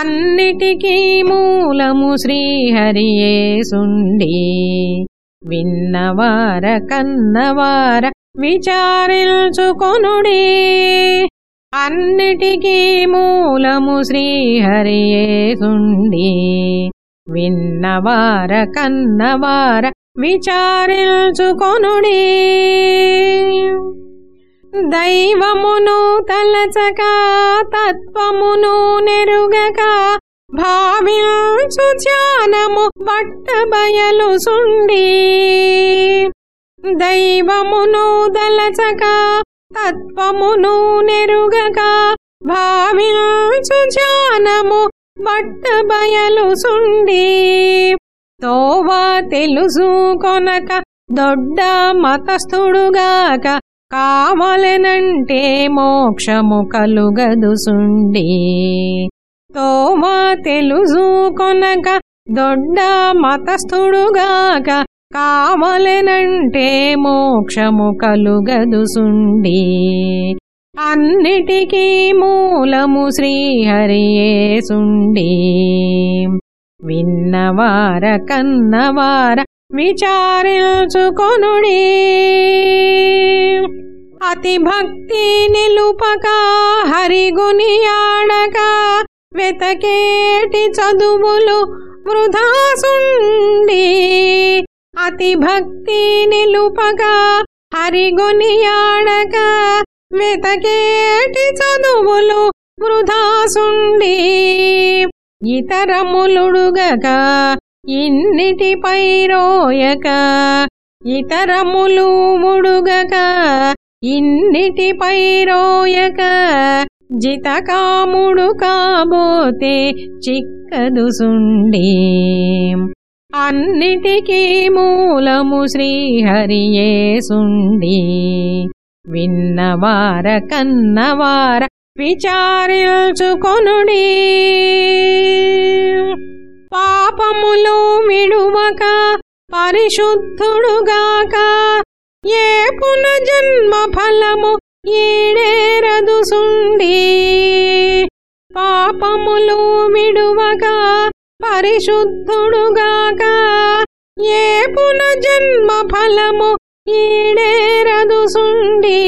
అన్నిటికీ మూలము శ్రీహరియే సుండి విన్నవార కన్నవార విచారించుకొనుడి. అన్నిటికీ మూలము శ్రీహరియే సుండి విన్నవార కన్నవార విచారించుకొనుడి. దైవమును తలచక తత్వమును నెరుగక భావించు ధ్యానము బట్టబయలు సుండి. దైవమును దలచక తత్వమును నెరుగక భావించు ధ్యానము బట్టబయలు సుండి. తోవా తెలుసు కొనక దొడ్డ మతస్థుడుగాక కావలనంటే మోక్షము కలుగదు సుండి. తెలుసుకొనక తెలుసు కొనక దొడ్డ మతస్థుడుగాక కావలనంటే మోక్షము కలుగదు సుండి. అన్నిటికీ మూలము శ్రీహరియే సుండి. విన్నవార కన్నవార విచారించుకొనుడి. అతి భక్తి నిలుపక హరిగునియాడక వెతకేటి చదువులు వృధా సుండి అతి భక్తి నిలుపక హరిగొనియాడక వెతకేటి చదువులు వృధా సుండి ఇతరములుడుగక ఇన్నిటిపై రోయక ఇతరములు ముడుగక ఇన్నిటిపై రోయక జితకాముడు కాబోతే చిక్కదు సుండి. అన్నిటికీ మూలము శ్రీహరియే సుండి విన్నవార కన్నవార విచారించుకొనుడి. పాపములు విడువక పరిశుద్ధుడుగాక ఏ పునజన్మ ఫలము ఈడేరదు సుండి పాపములు విడువగా పరిశుద్ధుడుగాక ఏ పునజన్మ ఫలము ఈడేరదు సుండి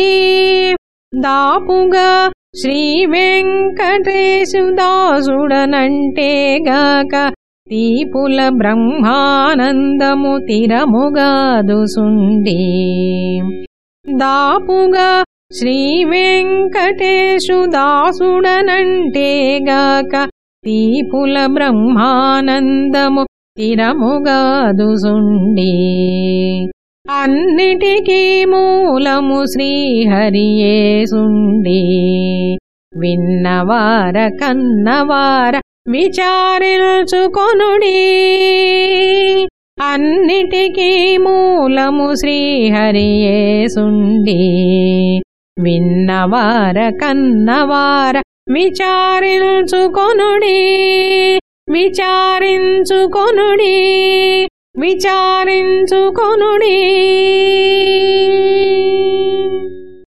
దాపుగా శ్రీ వెంకటేశుదాసుడనంటేగాక దీపుల బ్రహ్మానందము తిరముగాదుసుండి దాపుగా శ్రీ వెంకటేశు దాసుడనంటేగాక తీపుల బ్రహ్మానందము తిరముగాదుసుండి అన్నిటికీ మూలము శ్రీహరియే సుండి. విన్నవార కన్నవార విచారించుకొనుడి. అన్నిటికీ మూలము శ్రీహరియే సుండి విన్నవార కన్నవార విచారించుకొనుడి. విచారించుకొనుడి. విచారించుకొనుడి.